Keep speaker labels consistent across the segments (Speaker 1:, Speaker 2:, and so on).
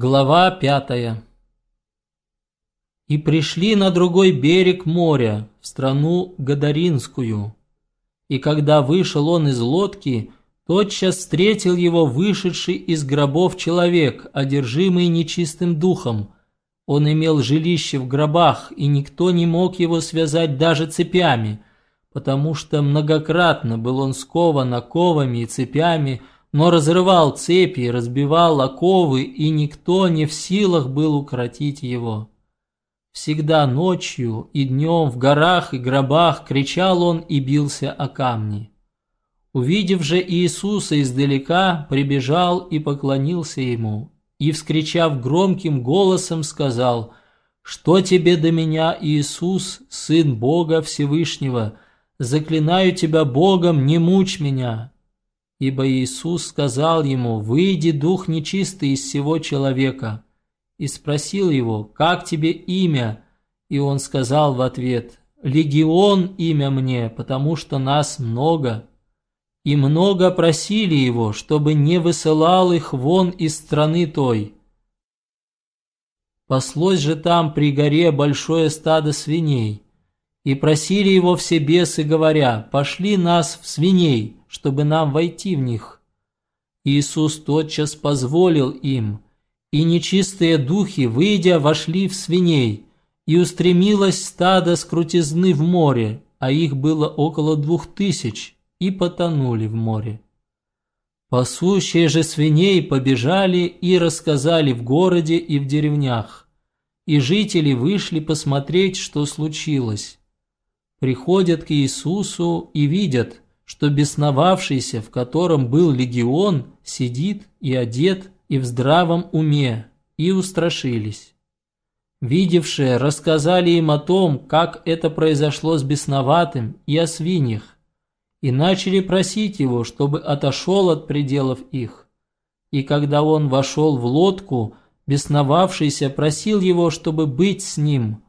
Speaker 1: Глава пятая И пришли на другой берег моря, в страну Гадаринскую. И когда вышел он из лодки, тотчас встретил его вышедший из гробов человек, одержимый нечистым духом. Он имел жилище в гробах, и никто не мог его связать даже цепями, потому что многократно был он скован оковами и цепями, но разрывал цепи, разбивал оковы, и никто не в силах был укротить его. Всегда ночью и днем в горах и гробах кричал он и бился о камни. Увидев же Иисуса издалека, прибежал и поклонился ему, и, вскричав громким голосом, сказал, «Что тебе до меня, Иисус, Сын Бога Всевышнего? Заклинаю тебя Богом, не мучь меня!» Ибо Иисус сказал ему, «Выйди, дух нечистый из всего человека». И спросил его, «Как тебе имя?» И он сказал в ответ, «Легион имя мне, потому что нас много». И много просили его, чтобы не высылал их вон из страны той. Паслось же там при горе большое стадо свиней, и просили его все бесы, говоря, «Пошли нас в свиней» чтобы нам войти в них. Иисус тотчас позволил им, и нечистые духи, выйдя, вошли в свиней, и устремилось стадо с крутизны в море, а их было около двух тысяч, и потонули в море. Пасущие же свиней побежали и рассказали в городе и в деревнях, и жители вышли посмотреть, что случилось. Приходят к Иисусу и видят – что бесновавшийся, в котором был легион, сидит и одет и в здравом уме, и устрашились. Видевшие рассказали им о том, как это произошло с бесноватым и о свиньях, и начали просить его, чтобы отошел от пределов их. И когда он вошел в лодку, бесновавшийся просил его, чтобы быть с ним.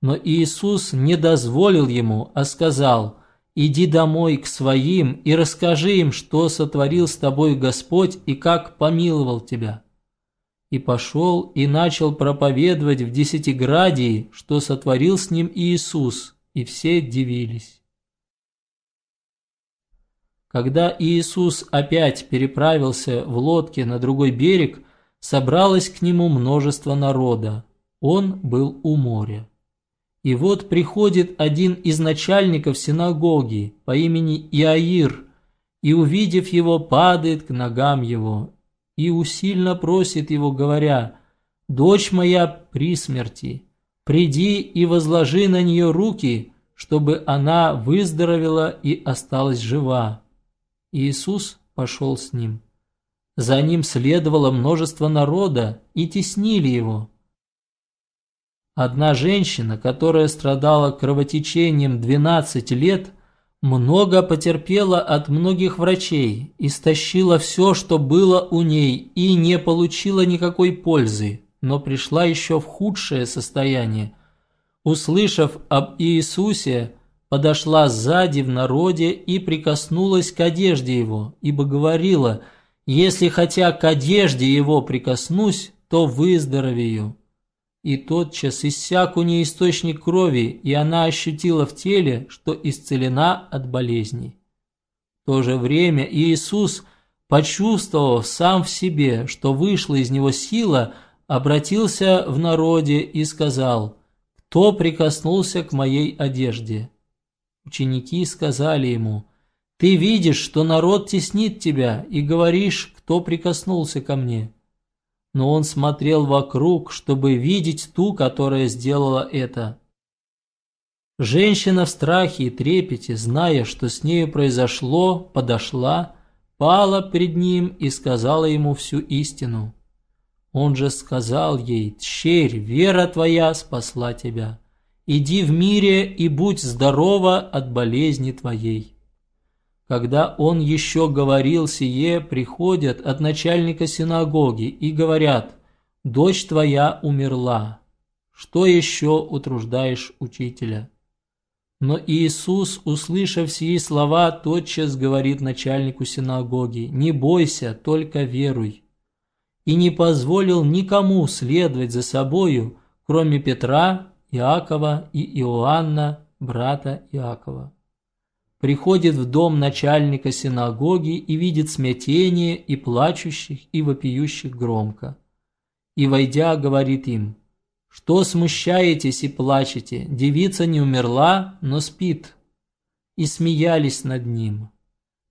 Speaker 1: Но Иисус не дозволил ему, а сказал – Иди домой к своим и расскажи им, что сотворил с тобой Господь и как помиловал тебя. И пошел и начал проповедовать в Десятиградии, что сотворил с ним Иисус, и все дивились. Когда Иисус опять переправился в лодке на другой берег, собралось к нему множество народа. Он был у моря. И вот приходит один из начальников синагоги по имени Иаир, и, увидев его, падает к ногам его, и усильно просит его, говоря, «Дочь моя при смерти, приди и возложи на нее руки, чтобы она выздоровела и осталась жива». Иисус пошел с ним. За ним следовало множество народа, и теснили его. Одна женщина, которая страдала кровотечением 12 лет, много потерпела от многих врачей, истощила все, что было у ней, и не получила никакой пользы, но пришла еще в худшее состояние. Услышав об Иисусе, подошла сзади в народе и прикоснулась к одежде его, ибо говорила, «Если хотя к одежде его прикоснусь, то выздоровею» и тотчас иссяк у нее источник крови, и она ощутила в теле, что исцелена от болезней. В то же время Иисус, почувствовав сам в себе, что вышла из него сила, обратился в народе и сказал, «Кто прикоснулся к моей одежде?» Ученики сказали ему, «Ты видишь, что народ теснит тебя, и говоришь, кто прикоснулся ко мне?» Но он смотрел вокруг, чтобы видеть ту, которая сделала это. Женщина в страхе и трепете, зная, что с нею произошло, подошла, пала перед ним и сказала ему всю истину. Он же сказал ей, «Тщерь, вера твоя спасла тебя. Иди в мире и будь здорова от болезни твоей». Когда он еще говорил сие, приходят от начальника синагоги и говорят, «Дочь твоя умерла, что еще утруждаешь учителя?» Но Иисус, услышав сии слова, тотчас говорит начальнику синагоги, «Не бойся, только веруй». и не позволил никому следовать за собою, кроме Петра, Иакова и Иоанна, брата Иакова. Приходит в дом начальника синагоги и видит смятение и плачущих, и вопиющих громко. И, войдя, говорит им, «Что смущаетесь и плачете? Девица не умерла, но спит». И смеялись над ним.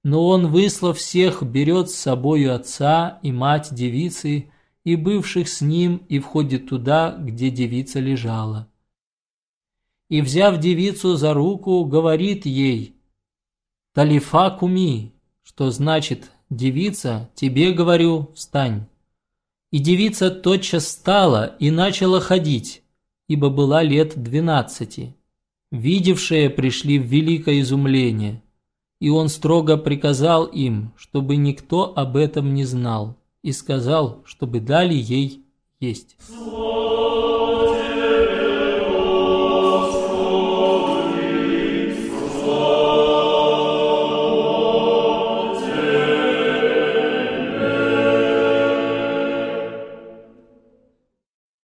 Speaker 1: Но он, выслав всех, берет с собою отца и мать девицы и бывших с ним и входит туда, где девица лежала. И, взяв девицу за руку, говорит ей «Талифа куми», что значит «девица, тебе говорю, встань». И девица тотчас встала и начала ходить, ибо была лет двенадцати. Видевшие пришли в великое изумление – и он строго приказал им, чтобы никто об этом не знал, и сказал, чтобы дали ей есть.